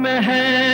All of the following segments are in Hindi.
में है।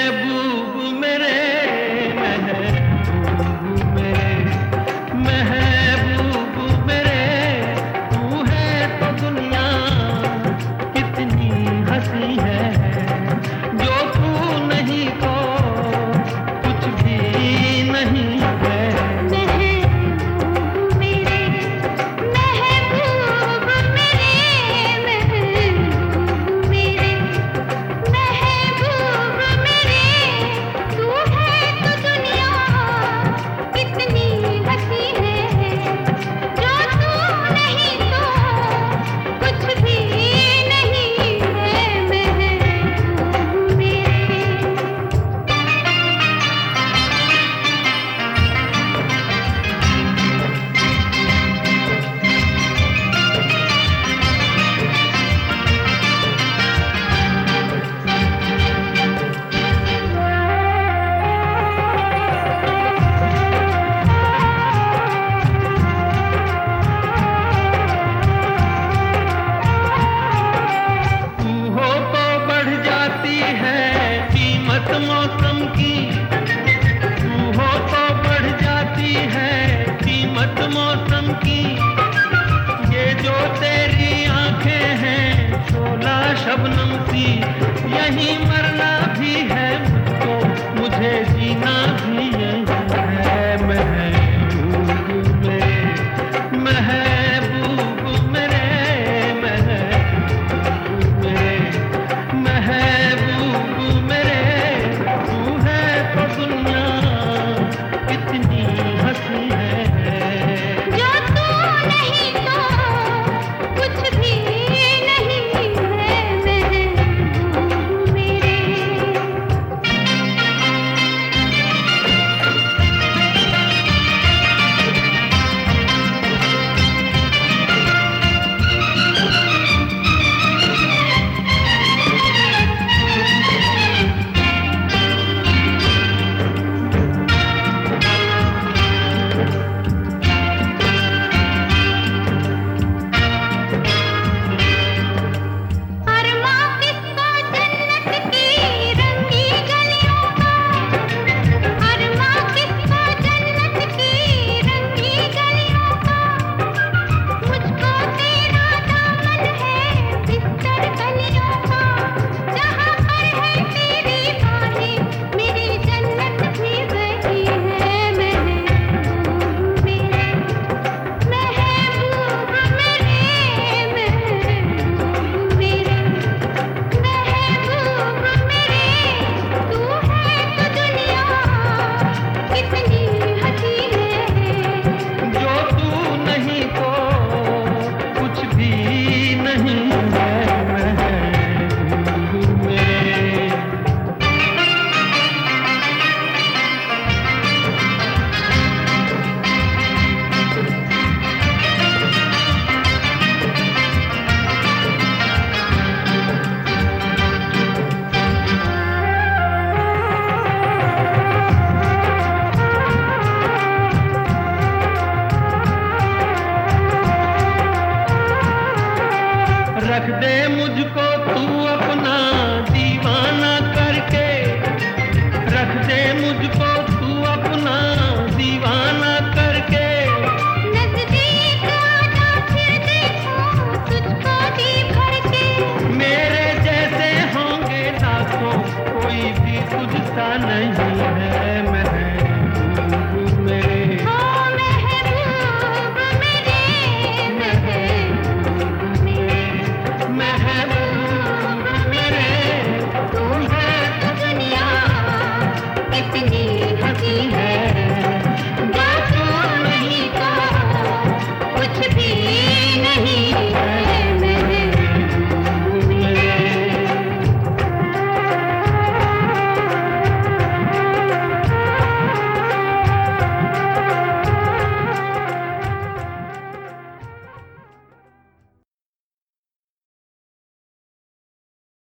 यही मरना।